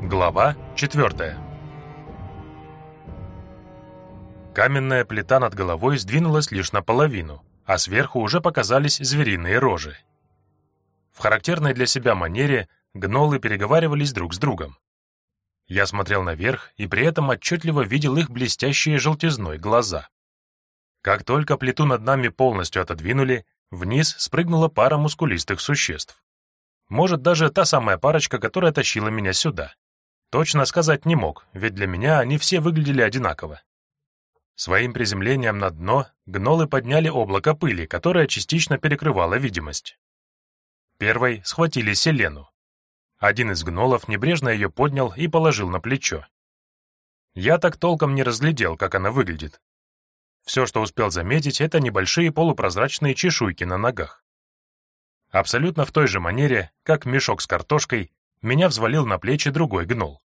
Глава 4 Каменная плита над головой сдвинулась лишь наполовину, а сверху уже показались звериные рожи. В характерной для себя манере гнолы переговаривались друг с другом. Я смотрел наверх и при этом отчетливо видел их блестящие желтизной глаза. Как только плиту над нами полностью отодвинули, вниз спрыгнула пара мускулистых существ. Может, даже та самая парочка, которая тащила меня сюда. Точно сказать не мог, ведь для меня они все выглядели одинаково. Своим приземлением на дно гнолы подняли облако пыли, которое частично перекрывало видимость. Первой схватили Селену. Один из гнолов небрежно ее поднял и положил на плечо. Я так толком не разглядел, как она выглядит. Все, что успел заметить, это небольшие полупрозрачные чешуйки на ногах. Абсолютно в той же манере, как мешок с картошкой, меня взвалил на плечи другой гнол.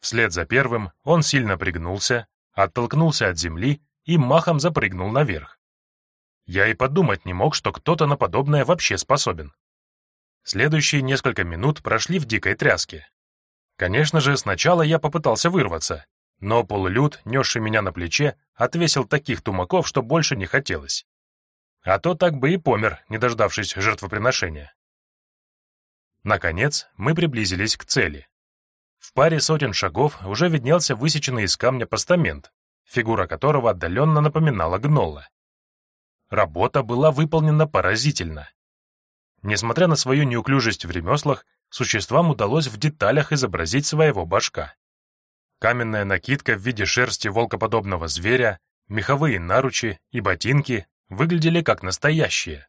Вслед за первым он сильно пригнулся, оттолкнулся от земли и махом запрыгнул наверх. Я и подумать не мог, что кто-то на подобное вообще способен. Следующие несколько минут прошли в дикой тряске. Конечно же, сначала я попытался вырваться, но полулюд, несший меня на плече, отвесил таких тумаков, что больше не хотелось. А то так бы и помер, не дождавшись жертвоприношения. Наконец, мы приблизились к цели. В паре сотен шагов уже виднелся высеченный из камня постамент, фигура которого отдаленно напоминала гнолла. Работа была выполнена поразительно. Несмотря на свою неуклюжесть в ремеслах, существам удалось в деталях изобразить своего башка. Каменная накидка в виде шерсти волкоподобного зверя, меховые наручи и ботинки выглядели как настоящие.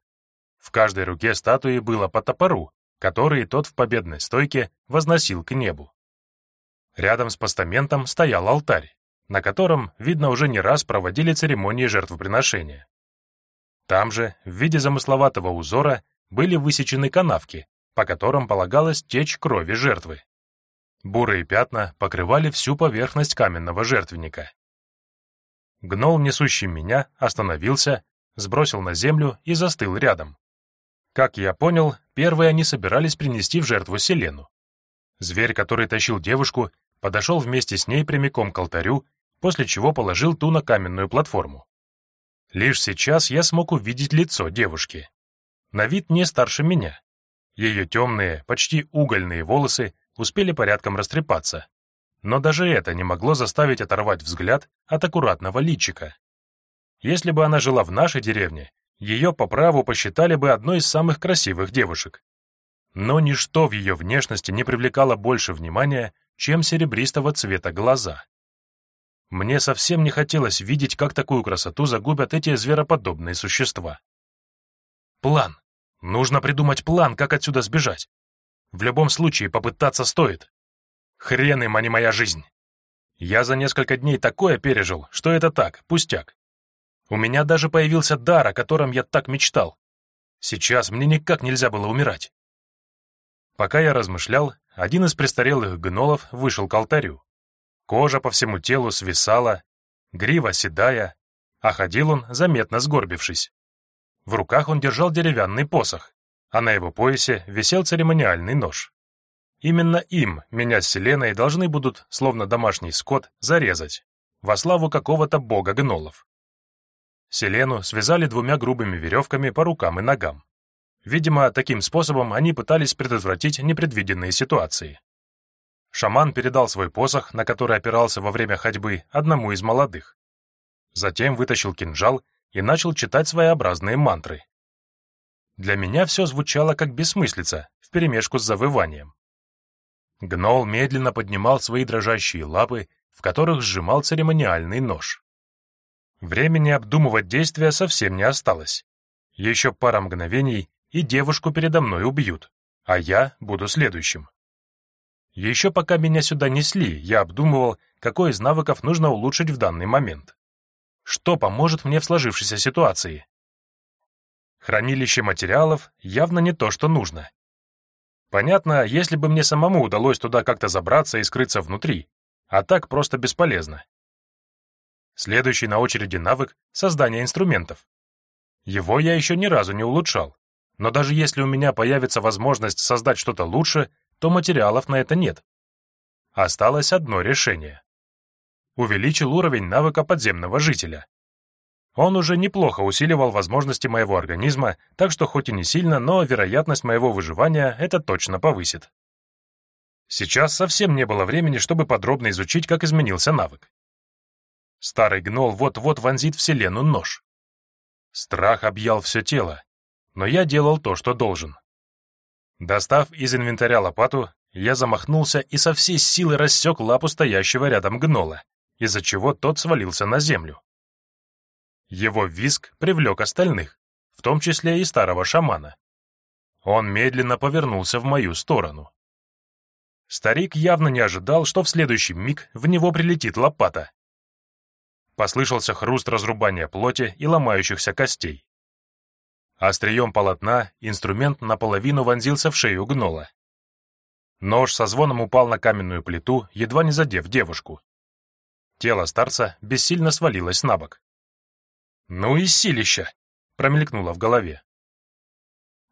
В каждой руке статуи было по топору, который тот в победной стойке возносил к небу. Рядом с постаментом стоял алтарь, на котором, видно, уже не раз проводили церемонии жертвоприношения. Там же, в виде замысловатого узора, были высечены канавки, по которым полагалось течь крови жертвы. Бурые пятна покрывали всю поверхность каменного жертвенника. Гнол, несущий меня, остановился, сбросил на землю и застыл рядом. Как я понял, первые они собирались принести в жертву Селену. Зверь, который тащил девушку, подошел вместе с ней прямиком к алтарю, после чего положил ту на каменную платформу. Лишь сейчас я смог увидеть лицо девушки. На вид не старше меня. Ее темные, почти угольные волосы успели порядком растрепаться. Но даже это не могло заставить оторвать взгляд от аккуратного личика. Если бы она жила в нашей деревне, ее по праву посчитали бы одной из самых красивых девушек. Но ничто в ее внешности не привлекало больше внимания, чем серебристого цвета глаза. Мне совсем не хотелось видеть, как такую красоту загубят эти звероподобные существа. План. Нужно придумать план, как отсюда сбежать. В любом случае попытаться стоит. Хрен им, а не моя жизнь. Я за несколько дней такое пережил, что это так, пустяк. У меня даже появился дар, о котором я так мечтал. Сейчас мне никак нельзя было умирать. Пока я размышлял, один из престарелых гнолов вышел к алтарю. Кожа по всему телу свисала, грива седая, а ходил он, заметно сгорбившись. В руках он держал деревянный посох, а на его поясе висел церемониальный нож. Именно им меня с Селеной должны будут, словно домашний скот, зарезать, во славу какого-то бога гнолов. Селену связали двумя грубыми веревками по рукам и ногам. Видимо, таким способом они пытались предотвратить непредвиденные ситуации. Шаман передал свой посох, на который опирался во время ходьбы, одному из молодых. Затем вытащил кинжал и начал читать своеобразные мантры. Для меня все звучало как бессмыслица, вперемешку с завыванием. Гнол медленно поднимал свои дрожащие лапы, в которых сжимал церемониальный нож. Времени обдумывать действия совсем не осталось. Еще пара мгновений, и девушку передо мной убьют, а я буду следующим. Еще пока меня сюда несли, я обдумывал, какой из навыков нужно улучшить в данный момент. Что поможет мне в сложившейся ситуации? Хранилище материалов явно не то, что нужно. Понятно, если бы мне самому удалось туда как-то забраться и скрыться внутри, а так просто бесполезно. Следующий на очереди навык — создание инструментов. Его я еще ни разу не улучшал, но даже если у меня появится возможность создать что-то лучше, то материалов на это нет. Осталось одно решение. Увеличил уровень навыка подземного жителя. Он уже неплохо усиливал возможности моего организма, так что хоть и не сильно, но вероятность моего выживания это точно повысит. Сейчас совсем не было времени, чтобы подробно изучить, как изменился навык. Старый гнол вот-вот вонзит в Селену нож. Страх объял все тело, но я делал то, что должен. Достав из инвентаря лопату, я замахнулся и со всей силы рассек лапу стоящего рядом гнола, из-за чего тот свалился на землю. Его визг привлек остальных, в том числе и старого шамана. Он медленно повернулся в мою сторону. Старик явно не ожидал, что в следующий миг в него прилетит лопата. Послышался хруст разрубания плоти и ломающихся костей. Острием полотна инструмент наполовину вонзился в шею гнола. Нож со звоном упал на каменную плиту, едва не задев девушку. Тело старца бессильно свалилось на бок. «Ну и силища!» — промелькнуло в голове.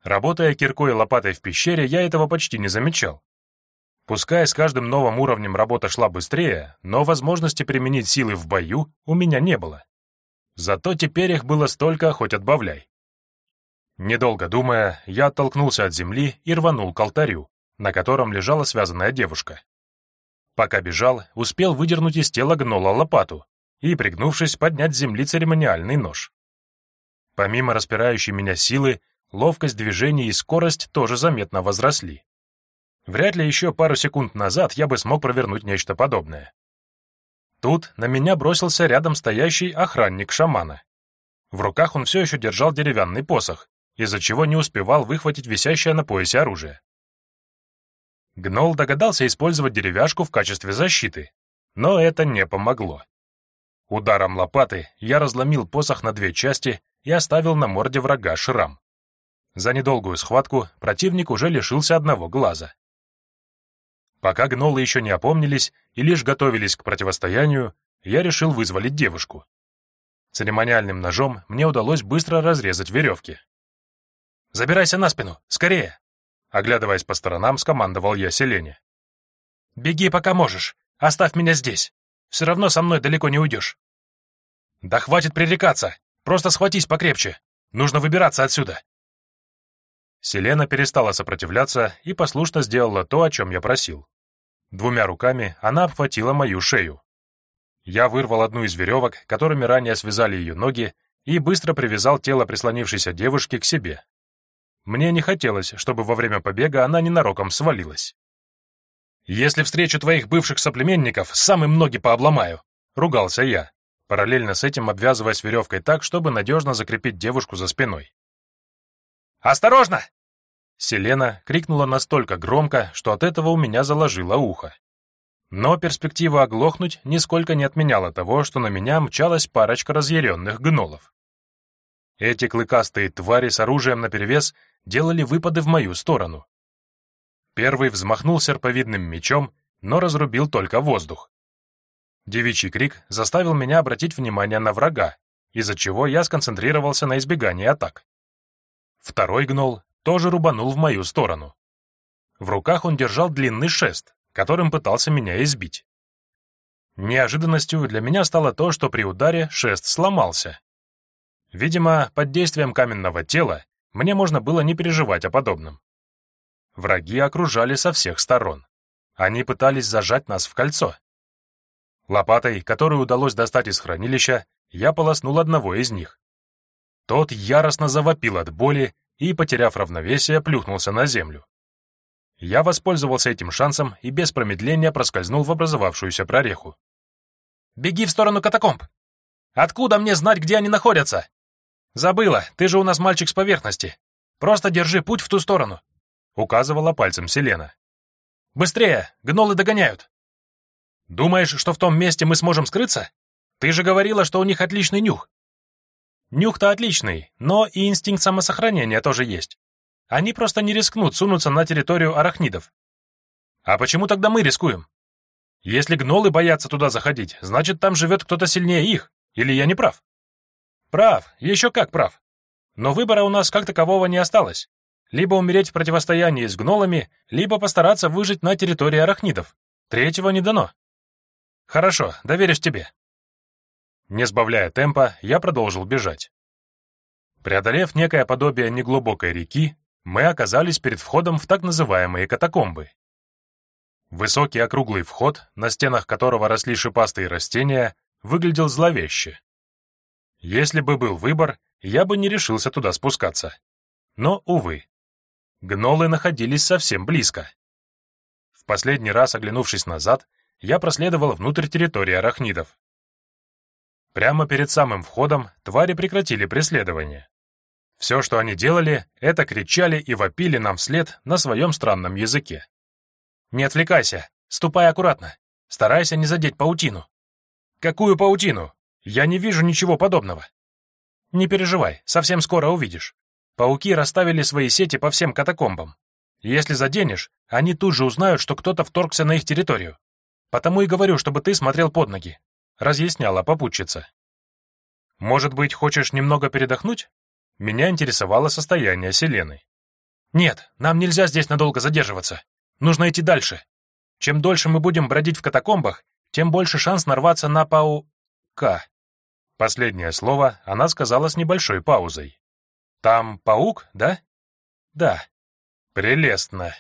Работая киркой и лопатой в пещере, я этого почти не замечал. Пускай с каждым новым уровнем работа шла быстрее, но возможности применить силы в бою у меня не было. Зато теперь их было столько, хоть отбавляй. Недолго думая, я оттолкнулся от земли и рванул к алтарю, на котором лежала связанная девушка. Пока бежал, успел выдернуть из тела гнола лопату и, пригнувшись, поднять с земли церемониальный нож. Помимо распирающей меня силы, ловкость движений и скорость тоже заметно возросли. Вряд ли еще пару секунд назад я бы смог провернуть нечто подобное. Тут на меня бросился рядом стоящий охранник шамана. В руках он все еще держал деревянный посох, из-за чего не успевал выхватить висящее на поясе оружие. Гнол догадался использовать деревяшку в качестве защиты, но это не помогло. Ударом лопаты я разломил посох на две части и оставил на морде врага шрам. За недолгую схватку противник уже лишился одного глаза. Пока гнолы еще не опомнились и лишь готовились к противостоянию, я решил вызволить девушку. Церемониальным ножом мне удалось быстро разрезать веревки. «Забирайся на спину! Скорее!» Оглядываясь по сторонам, скомандовал я Селене. «Беги, пока можешь. Оставь меня здесь. Все равно со мной далеко не уйдешь». «Да хватит пререкаться. Просто схватись покрепче. Нужно выбираться отсюда». Селена перестала сопротивляться и послушно сделала то, о чем я просил. Двумя руками она обхватила мою шею. Я вырвал одну из веревок, которыми ранее связали ее ноги, и быстро привязал тело прислонившейся девушки к себе. Мне не хотелось, чтобы во время побега она ненароком свалилась. «Если встречу твоих бывших соплеменников, сам им ноги пообломаю», — ругался я, параллельно с этим обвязываясь веревкой так, чтобы надежно закрепить девушку за спиной. «Осторожно!» Селена крикнула настолько громко, что от этого у меня заложило ухо. Но перспектива оглохнуть нисколько не отменяла того, что на меня мчалась парочка разъяренных гнолов. Эти клыкастые твари с оружием наперевес делали выпады в мою сторону. Первый взмахнул серповидным мечом, но разрубил только воздух. Девичий крик заставил меня обратить внимание на врага, из-за чего я сконцентрировался на избегании атак. Второй гнол тоже рубанул в мою сторону. В руках он держал длинный шест, которым пытался меня избить. Неожиданностью для меня стало то, что при ударе шест сломался. Видимо, под действием каменного тела мне можно было не переживать о подобном. Враги окружали со всех сторон. Они пытались зажать нас в кольцо. Лопатой, которую удалось достать из хранилища, я полоснул одного из них. Тот яростно завопил от боли и, потеряв равновесие, плюхнулся на землю. Я воспользовался этим шансом и без промедления проскользнул в образовавшуюся прореху. «Беги в сторону катакомб! Откуда мне знать, где они находятся?» «Забыла, ты же у нас мальчик с поверхности. Просто держи путь в ту сторону», — указывала пальцем Селена. «Быстрее, гнолы догоняют». «Думаешь, что в том месте мы сможем скрыться? Ты же говорила, что у них отличный нюх». «Нюх-то отличный, но и инстинкт самосохранения тоже есть. Они просто не рискнут сунуться на территорию арахнидов. А почему тогда мы рискуем? Если гнолы боятся туда заходить, значит, там живет кто-то сильнее их, или я не прав?» Прав, еще как прав. Но выбора у нас как такового не осталось. Либо умереть в противостоянии с гнолами, либо постараться выжить на территории арахнидов. Третьего не дано. Хорошо, доверюсь тебе. Не сбавляя темпа, я продолжил бежать. Преодолев некое подобие неглубокой реки, мы оказались перед входом в так называемые катакомбы. Высокий округлый вход, на стенах которого росли шипастые растения, выглядел зловеще. Если бы был выбор, я бы не решился туда спускаться. Но, увы, гнолы находились совсем близко. В последний раз, оглянувшись назад, я проследовал внутрь территории арахнидов. Прямо перед самым входом твари прекратили преследование. Все, что они делали, это кричали и вопили нам вслед на своем странном языке. «Не отвлекайся, ступай аккуратно, старайся не задеть паутину». «Какую паутину? Я не вижу ничего подобного». «Не переживай, совсем скоро увидишь. Пауки расставили свои сети по всем катакомбам. Если заденешь, они тут же узнают, что кто-то вторгся на их территорию. Потому и говорю, чтобы ты смотрел под ноги разъясняла попутчица. «Может быть, хочешь немного передохнуть?» Меня интересовало состояние Селены. «Нет, нам нельзя здесь надолго задерживаться. Нужно идти дальше. Чем дольше мы будем бродить в катакомбах, тем больше шанс нарваться на пау... К. Последнее слово она сказала с небольшой паузой. «Там паук, да?» «Да». «Прелестно».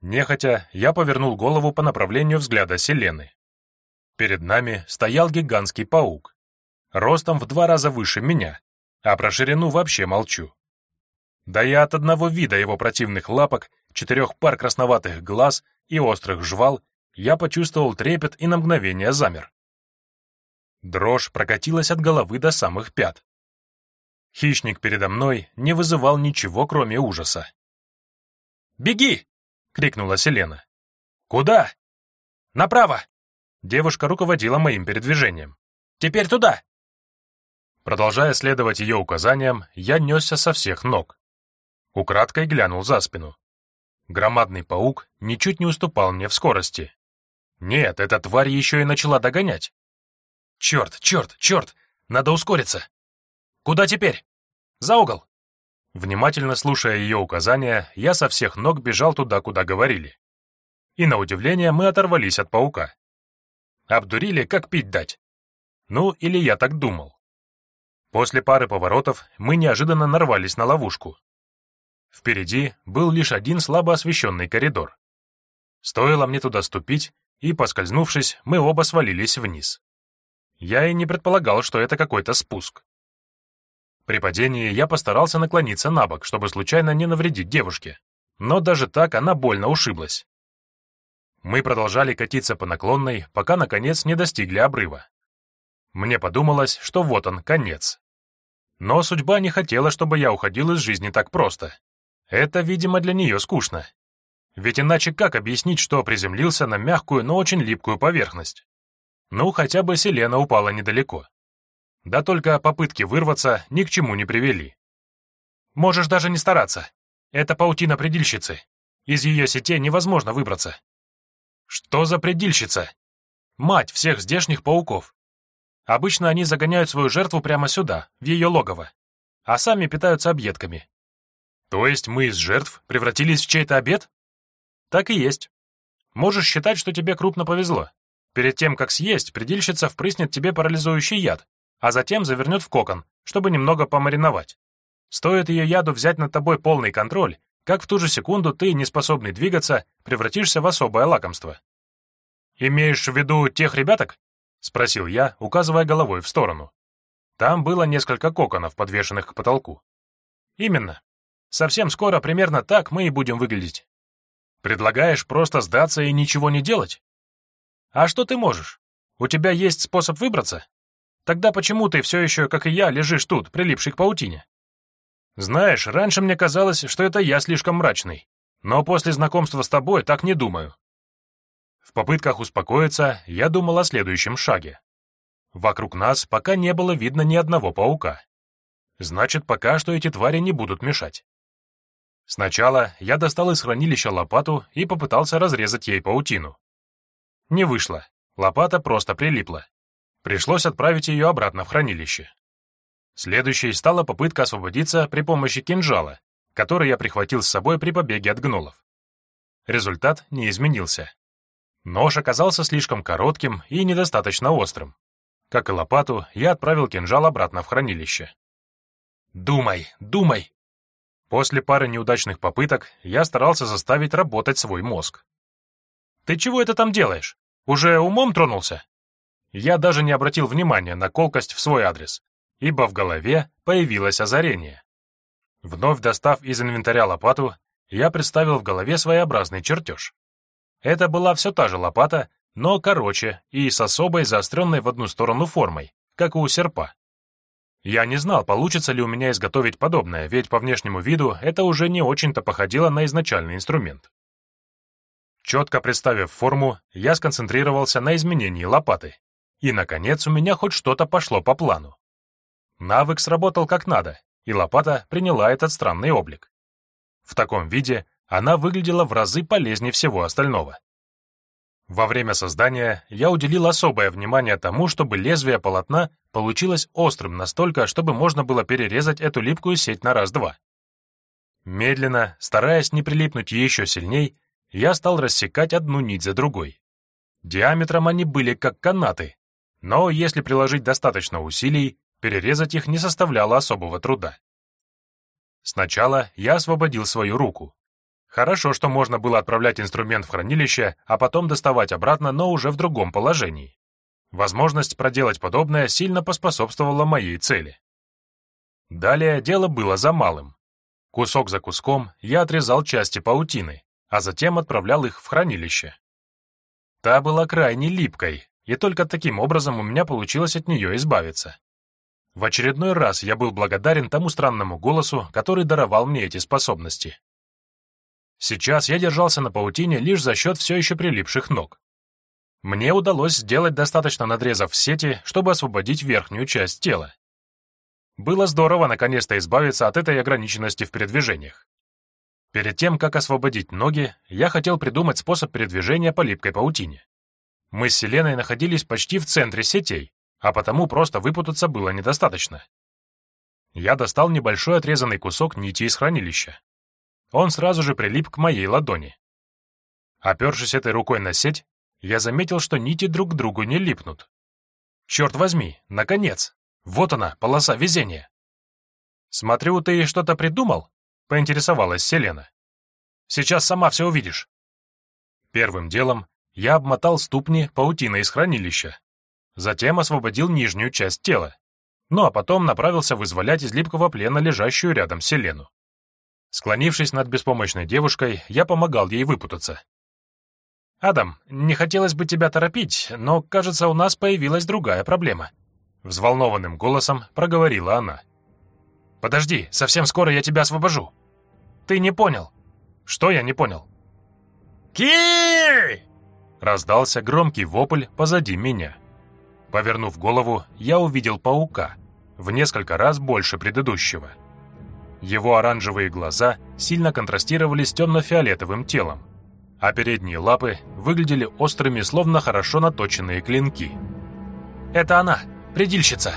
Нехотя, я повернул голову по направлению взгляда Селены. Перед нами стоял гигантский паук. Ростом в два раза выше меня, а про ширину вообще молчу. Да и от одного вида его противных лапок, четырех пар красноватых глаз и острых жвал я почувствовал трепет и на мгновение замер. Дрожь прокатилась от головы до самых пят. Хищник передо мной не вызывал ничего, кроме ужаса. «Беги!» — крикнула Селена. «Куда?» «Направо!» Девушка руководила моим передвижением. «Теперь туда!» Продолжая следовать ее указаниям, я несся со всех ног. Украдкой глянул за спину. Громадный паук ничуть не уступал мне в скорости. Нет, эта тварь еще и начала догонять. Черт, черт, черт! Надо ускориться! Куда теперь? За угол! Внимательно слушая ее указания, я со всех ног бежал туда, куда говорили. И на удивление мы оторвались от паука. Обдурили, как пить дать. Ну, или я так думал. После пары поворотов мы неожиданно нарвались на ловушку. Впереди был лишь один слабо освещенный коридор. Стоило мне туда ступить, и, поскользнувшись, мы оба свалились вниз. Я и не предполагал, что это какой-то спуск. При падении я постарался наклониться на бок, чтобы случайно не навредить девушке, но даже так она больно ушиблась. Мы продолжали катиться по наклонной, пока, наконец, не достигли обрыва. Мне подумалось, что вот он, конец. Но судьба не хотела, чтобы я уходил из жизни так просто. Это, видимо, для нее скучно. Ведь иначе как объяснить, что приземлился на мягкую, но очень липкую поверхность? Ну, хотя бы Селена упала недалеко. Да только попытки вырваться ни к чему не привели. Можешь даже не стараться. Это паутина предельщицы. Из ее сетей невозможно выбраться. Что за предельщица? Мать всех здешних пауков. Обычно они загоняют свою жертву прямо сюда, в ее логово, а сами питаются объедками. То есть мы из жертв превратились в чей-то обед? Так и есть. Можешь считать, что тебе крупно повезло. Перед тем, как съесть, предельщица впрыснет тебе парализующий яд, а затем завернет в кокон, чтобы немного помариновать. Стоит ее яду взять над тобой полный контроль, как в ту же секунду ты, неспособный двигаться, превратишься в особое лакомство. «Имеешь в виду тех ребяток?» — спросил я, указывая головой в сторону. Там было несколько коконов, подвешенных к потолку. «Именно. Совсем скоро примерно так мы и будем выглядеть. Предлагаешь просто сдаться и ничего не делать? А что ты можешь? У тебя есть способ выбраться? Тогда почему ты все еще, как и я, лежишь тут, прилипший к паутине?» Знаешь, раньше мне казалось, что это я слишком мрачный, но после знакомства с тобой так не думаю. В попытках успокоиться я думал о следующем шаге. Вокруг нас пока не было видно ни одного паука. Значит, пока что эти твари не будут мешать. Сначала я достал из хранилища лопату и попытался разрезать ей паутину. Не вышло, лопата просто прилипла. Пришлось отправить ее обратно в хранилище. Следующей стала попытка освободиться при помощи кинжала, который я прихватил с собой при побеге от гнолов. Результат не изменился. Нож оказался слишком коротким и недостаточно острым. Как и лопату, я отправил кинжал обратно в хранилище. «Думай, думай!» После пары неудачных попыток я старался заставить работать свой мозг. «Ты чего это там делаешь? Уже умом тронулся?» Я даже не обратил внимания на колкость в свой адрес, ибо в голове появилось озарение. Вновь достав из инвентаря лопату, я представил в голове своеобразный чертеж. Это была все та же лопата, но короче и с особой заостренной в одну сторону формой, как у серпа. Я не знал, получится ли у меня изготовить подобное, ведь по внешнему виду это уже не очень-то походило на изначальный инструмент. Четко представив форму, я сконцентрировался на изменении лопаты. И, наконец, у меня хоть что-то пошло по плану. Навык сработал как надо, и лопата приняла этот странный облик. В таком виде она выглядела в разы полезнее всего остального. Во время создания я уделил особое внимание тому, чтобы лезвие полотна получилось острым настолько, чтобы можно было перерезать эту липкую сеть на раз-два. Медленно, стараясь не прилипнуть еще сильней, я стал рассекать одну нить за другой. Диаметром они были как канаты, но если приложить достаточно усилий, перерезать их не составляло особого труда. Сначала я освободил свою руку, Хорошо, что можно было отправлять инструмент в хранилище, а потом доставать обратно, но уже в другом положении. Возможность проделать подобное сильно поспособствовала моей цели. Далее дело было за малым. Кусок за куском я отрезал части паутины, а затем отправлял их в хранилище. Та была крайне липкой, и только таким образом у меня получилось от нее избавиться. В очередной раз я был благодарен тому странному голосу, который даровал мне эти способности. Сейчас я держался на паутине лишь за счет все еще прилипших ног. Мне удалось сделать достаточно надрезов в сети, чтобы освободить верхнюю часть тела. Было здорово наконец-то избавиться от этой ограниченности в передвижениях. Перед тем, как освободить ноги, я хотел придумать способ передвижения по липкой паутине. Мы с Селеной находились почти в центре сетей, а потому просто выпутаться было недостаточно. Я достал небольшой отрезанный кусок нити из хранилища, он сразу же прилип к моей ладони. Опершись этой рукой на сеть, я заметил, что нити друг к другу не липнут. Черт возьми, наконец! Вот она, полоса везения. «Смотрю, ты что-то придумал?» — поинтересовалась Селена. «Сейчас сама все увидишь». Первым делом я обмотал ступни паутиной из хранилища, затем освободил нижнюю часть тела, ну а потом направился вызволять из липкого плена лежащую рядом Селену. Склонившись над беспомощной девушкой, я помогал ей выпутаться. «Адам, не хотелось бы тебя торопить, но, кажется, у нас появилась другая проблема», — взволнованным голосом проговорила она. «Подожди, совсем скоро я тебя освобожу». «Ты не понял». «Что я не понял?» «Ки!» Раздался громкий вопль позади меня. Повернув голову, я увидел паука, в несколько раз больше предыдущего. Его оранжевые глаза сильно контрастировали с темно-фиолетовым телом, а передние лапы выглядели острыми, словно хорошо наточенные клинки. «Это она, предильщица!»